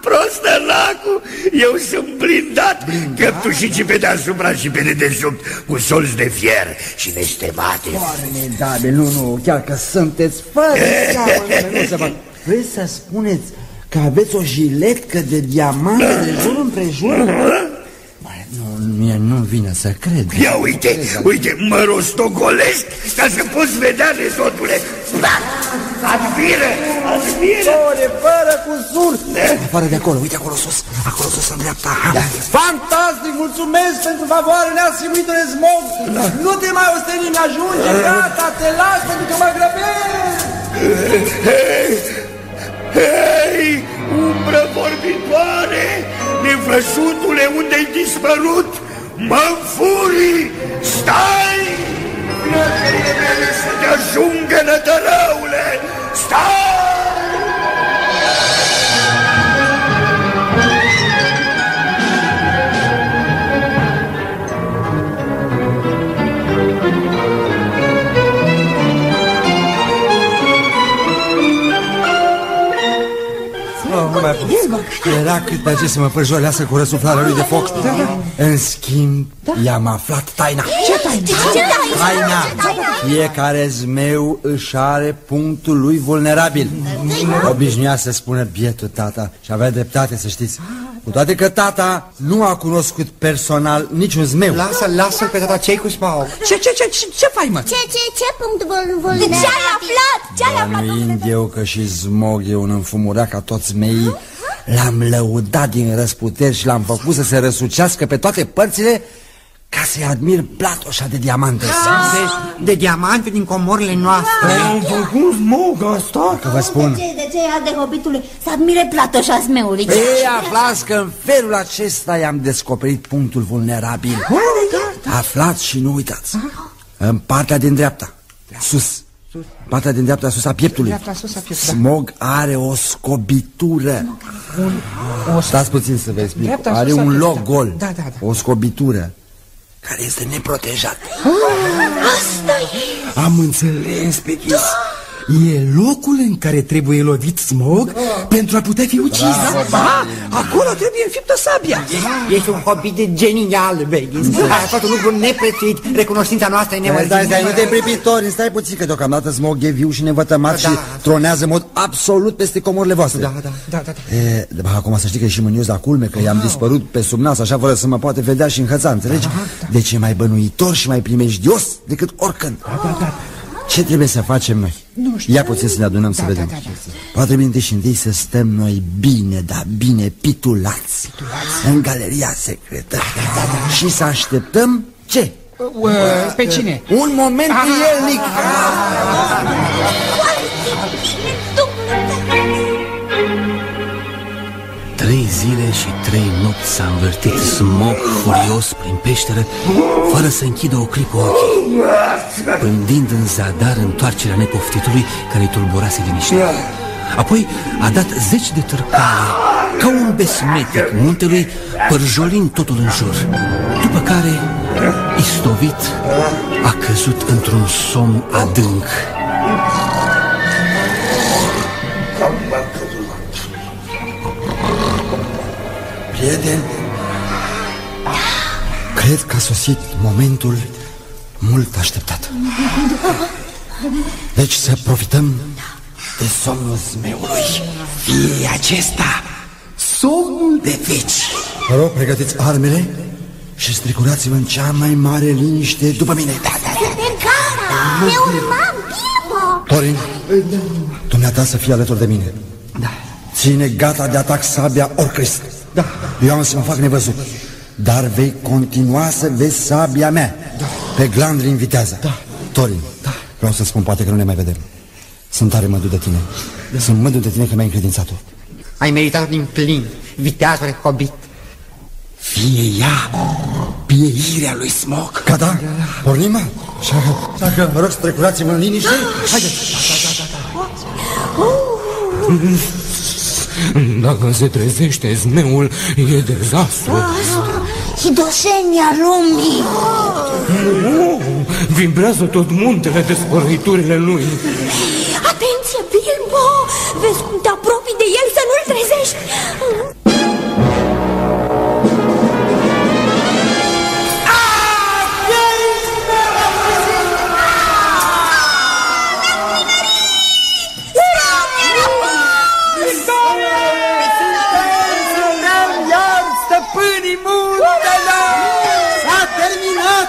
Prostălacu, eu sunt blindat, blindat? căptușici pe deasupra și pe dedesubt, cu solți de fier și nestemate. Formidabile, nu, nu, chiar că sunteți fără seamă, nu se poate. Vreți să spuneți că aveți o jiletcă de diamante de jur împrejur? Mai, nu, mie nu vine să cred. Ia uite, uite, mă rostogolești ca să poți vedea rezotule. Admiră, admiră. Fără, fără cusur. Afară de acolo, uite acolo sus, acolo sus în dreapta. Da. Fantastic, mulțumesc pentru favoarele asimuitele smog. Da. Nu te mai osteni, mi-ajunge, gata, te las pentru că mă grăbesc. Hei, hei, umbră vorbitoare, nefășutule, unde-ai dispărut? Mă furii, stai! Flăcările mele să te ajungă, nătărăule! Stai! Mai pot. Era cât pe ce să mă păjolească cu răsuflarea lui de foc. În schimb, i-am aflat taina. Ce taină? Ce Taina! Fiecare zmeu își are punctul lui vulnerabil. Obișnuia să spună bietul tata și avea dreptate să știți. Cu toate că tata nu a cunoscut personal niciun zmeu Lasă, lasă-l pe tata cei cu Smaug Ce, ce, ce, ce, ce faci, mă? Ce, ce, ce punct vol, Ce ai aflat? Ce ai aflat? Bănuind eu că și Smog e un înfumurat ca toți mei L-am lăudat din răsputeri și l-am făcut să se răsucească pe toate părțile ca să-i admir platoșa de diamante. De, de diamante din comorile noastre. Am făcut smog asta Că vă spun. De ce, de ce ia de hobitului să admire platoșa smeului? Ei, aflați că în felul acesta i-am descoperit punctul vulnerabil. Aflați și nu uitați. În partea din dreapta, sus. Partea din dreapta sus a pieptului. Dreapta sus a pieptului, Smog are o scobitură. Stați puțin să vă explic. Dreapta Are sus a un pieptului. loc gol. Da, da, da. O scobitură Care este neprotejată Asta e! Am înțeles, Pechis. E locul în care trebuie lovit smog pentru a putea fi ucis. Da, acolo trebuie înfiptă sabia. Ești un hobit genial, Baggins Ai făcut un lucru neprețuit Recunoștința noastră e Stai, nemărginită stai, stai, nu te pripitori, stai puțin că deocamdată Smog e viu și nevătămat și tronează în mod absolut peste comorile voastre Da, da, da, da, da. E, da, acum să știi că e și mânios la culme, că i-am dispărut pe sub nas, așa fără să mă poate vedea și înhăța, înțelegi? Deci e mai bănuitor și mai primejdios decât oricând. Ce trebuie să facem noi? Nu știu. Ia puțin să ne adunăm să vedem. Poate trebuie întâi și întâi să stăm noi bine, dar bine pitulați, în galeria secretă și să așteptăm ce? Pe cine? Un moment prielnic! Trei zile și trei nopți s-a învârtit. Smog furios prin peșteră Fără să închidă o clipă ochii. Pândind în zadar întoarcerea nepoftitului care îi tulburase liniștea Apoi a dat zeci de târcale Ca un besmetic muntelui Părjolind totul în jur. După care, istovit, a căzut într-un somn adânc Prieten, cred că a sosit momentul mult așteptat. Deci să profităm de somnul zmeului. Fie acesta somnul de veci. Vă rog, pregătiți armele și stricurați-vă în cea mai mare liniște după mine. Da, da. Suntem gata! Ne urmăm, Bilbo! Torin, dumneata să fii alături de mine. Da. Ține gata de atac sabia oricând. Da. Eu am să mă fac nevăzut. Dar vei continua să vezi sabia mea. Da. Pe glandri invitează. Da. Torin, da. vreau să spun, poate că nu ne mai vedem. Sunt tare mândru de tine. Da. Sunt mândru de tine că mi-ai încredințat-o. Ai meritat din plin Viteazul hobit Fie ea pieirea lui Smog. Gata? Pornim? Așa că, așa că, vă rog să trecurați-vă în liniște. Haideți. Dacă se trezește zmeul, e dezastru Hidosenia lumii! oh, Vibrează tot muntele de spărăiturile lui Atenție, Bilbo! Vezi cum te apropii de el să nu-l trezești?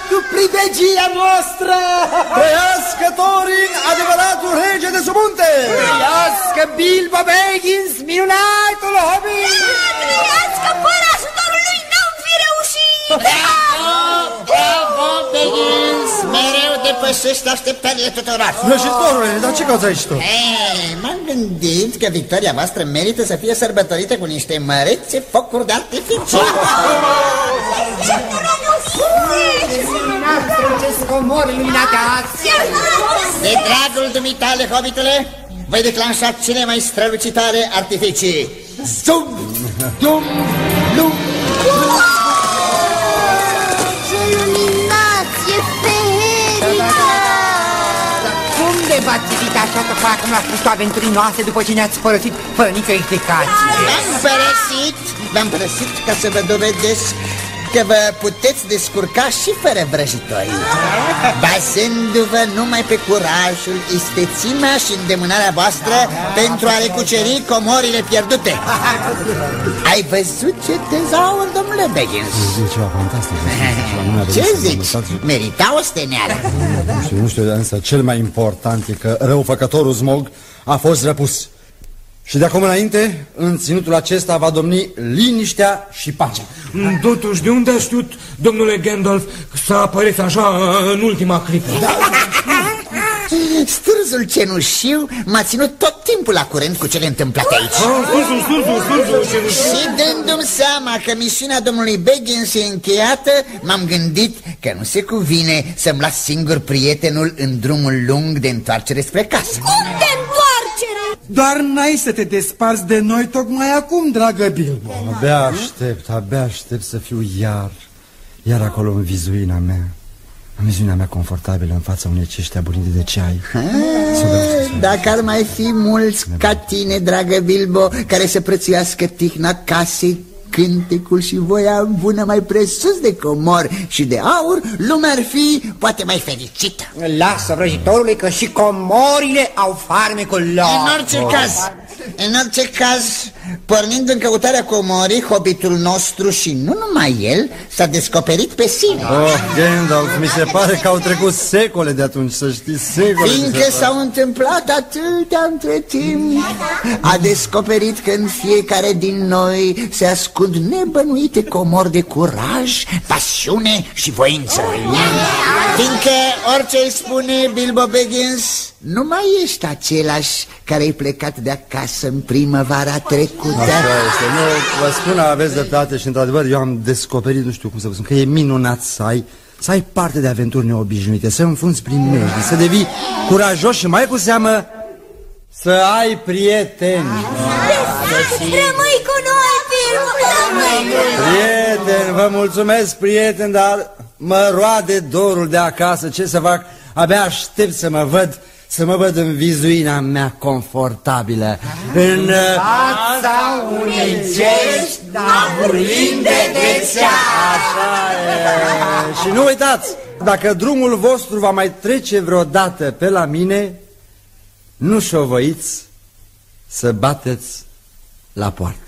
Cu privegia noastră! Trăiască Torin, adevăratul rege de sub munte! Trăiască Bilbo Baggins, minunatul hobbit! Trăiască fără ajutorul lui n-am fi reușit! Bravo, Baggins! Mereu depășești așteptările tuturor! Vrăjitorule, dar ce cauți aici tu? Ei, m-am gândit că victoria voastră merită să fie sărbătorită cu niște mărețe focuri de artificii. Străgesc comori luminate azi De dragul dumitale, hobitule, voi declanșa cele mai strălucitoare artificii. Zum! Dum! Lum! Ce iluminație feerică! Cum de v-ați țivit așa că până acum la sfârșitul aventurii noastre după ce ne-ați părăsit fără nicio explicație? V-am părăsit, v-am părăsit ca să vă dovedesc că vă puteți descurca și fără vrăjitori. Bazându-vă numai pe curajul, istețimea și îndemânarea voastră Pentru a recuceri comorile pierdute. Ai văzut ce tezaur, domnule Baggins? Zice ceva fantastic Ce zici? Merita o steneală. Nu știu, nu știu, însă cel mai important e că răufăcătorul Smog a fost răpus și de acum înainte, în ținutul acesta va domni liniștea și pacea. Totuși, de unde a știut, domnule Gandalf, să apareți așa în ultima clipă? Da. Stârzul cenușiu m-a ținut tot timpul la curent cu cele întâmplate aici ah, Stârzul, stârzul, stârzul cenușiu Și dându-mi seama că misiunea domnului Baggins e încheiată M-am gândit că nu se cuvine să-mi las singur prietenul în drumul lung de întoarcere spre casă Cum de întoarcere? Doar n-ai să te desparți de noi tocmai acum, dragă Bilbo. Abia aștept, abia aștept să fiu iar Iar acolo în vizuina mea Amiziunea mea confortabilă în fața unei cești abunite de ceai Dacă ar mai fi mulți ca tine, dragă Bilbo Care să prețuiască tihna casei cântecul și voia bună mai presus de comor și de aur, lumea ar fi poate mai fericită. Lasă vrăjitorului că și comorile au farmecul lor. În orice oh. caz, în orice caz, pornind în căutarea comorii, hobitul nostru și nu numai el, s-a descoperit pe sine. Oh, Gandalf, mi se pare că au trecut secole de atunci, să știi, secole. Fiindcă s-au întâmplat atâtea între timp, a descoperit că în fiecare din noi se ascunde ascund nebănuite comori de curaj, pasiune și voință Fiindcă orice îi spune Bilbo Baggins Nu mai ești același care ai plecat de acasă în primăvara trecută Așa este, nu, vă spun, aveți dreptate și într-adevăr eu am descoperit, nu știu cum să vă spun, că e minunat să ai să ai parte de aventuri neobișnuite, să înfunzi prin mejdi, să devii curajos și mai cu seamă să ai prieteni. Rămâi cu noi, Prieten, vă mulțumesc, prieten, dar mă roade dorul de acasă. Ce să fac? Abia aștept să mă văd să mă văd în vizuina mea confortabilă În fața unei cești navurlinde de Așa e. Și nu uitați, dacă drumul vostru va mai trece vreodată pe la mine Nu șovăiți să bateți la poartă